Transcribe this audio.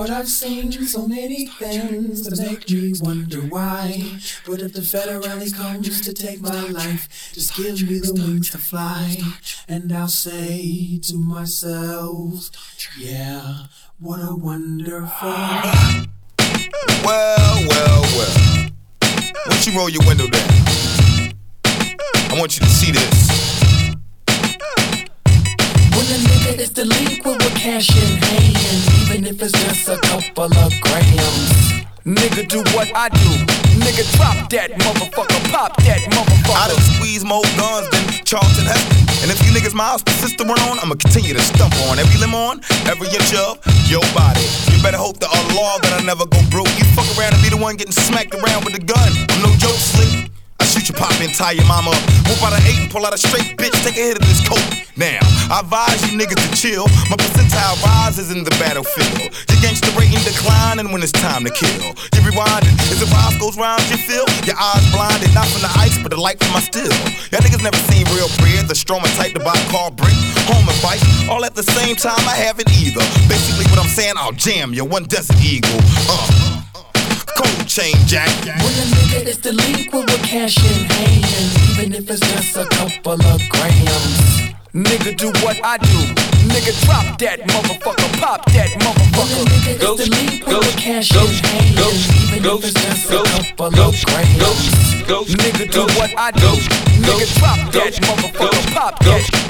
Lord, I've seen so many things that make me wonder why. But if the federale comes to take my life, just give me the wings to fly. And I'll say to myself, yeah, what a wonderful. Well, well, well. Once you roll your window down, I want you to see this. When a nigga is delinquent with cash in hand, even if it's just a couple of grams. Nigga, do what I do. Nigga, drop that motherfucker, pop that motherfucker. I done squeeze more guns than Charlton Heston. And if you niggas miles persist to run on, I'ma continue to stump on every limb on, every inch of your body. You better hope to law that I never go broke. You fuck around and be the one getting smacked around with a gun. I'm no and tie your mama up. Whoop out an eight and pull out a straight bitch. Take a hit of this coat. Now, I advise you niggas to chill. My percentile rises in the battlefield. Your gangster rating declining when it's time to kill. You rewinding. As the rise goes round, you feel your eyes blinded. Not from the ice, but the light from my steel. Y'all niggas never seen real bread. The strong and type to buy a car brick. Home and bike. All at the same time, I haven't either. Basically, what I'm saying, I'll jam you. One desert eagle. Uh. Cold chain jack. When a nigga is delinquent with cash in hand, even if it's just a couple of grams. Nigga, do what I do. Nigga, drop that motherfucker, pop that When a motherfucker. nigga is Ghost, delinquent ghost, with cash ghost, in hand, ghost, even ghost, if it's just a ghost, couple ghost, of grams. ghost, ghost, Nigga, do ghost, what I do. ghost, Nigga, ghost, drop that ghost, motherfucker, ghost, pop ghost. that.